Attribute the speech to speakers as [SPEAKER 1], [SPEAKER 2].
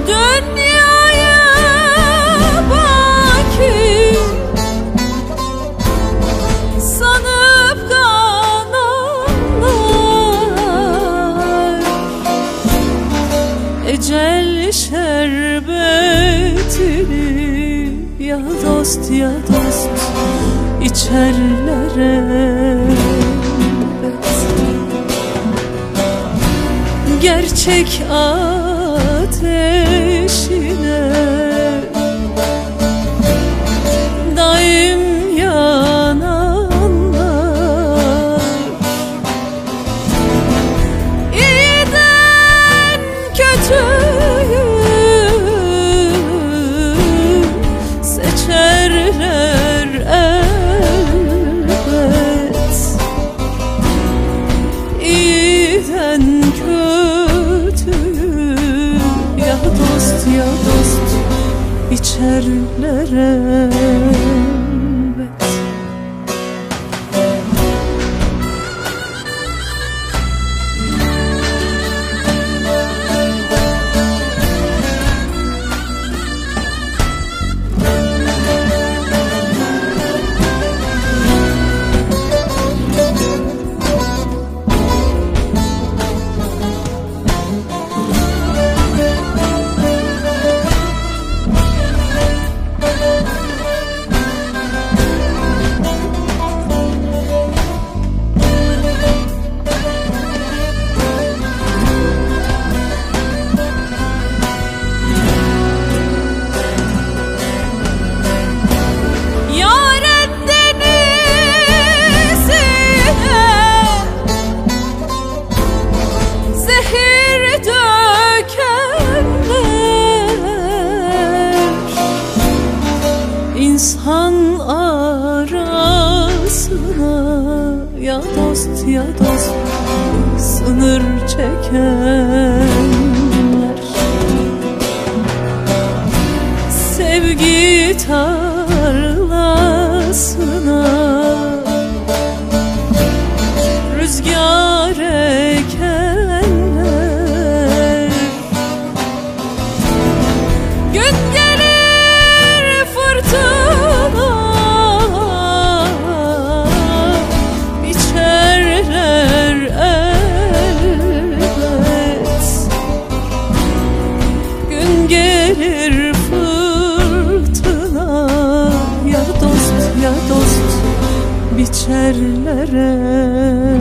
[SPEAKER 1] dünyaya baki sanıp kananlar ecel şerbetini ya dost ya dost içerler elbet gerçek ateşine kötüyü seçerler elbet. İyiden kötüyü ya dost ya dost içerler İnsan arasına Ya dost ya dost Sınır çekenler. Sevgi tarlasına rüzgar elbet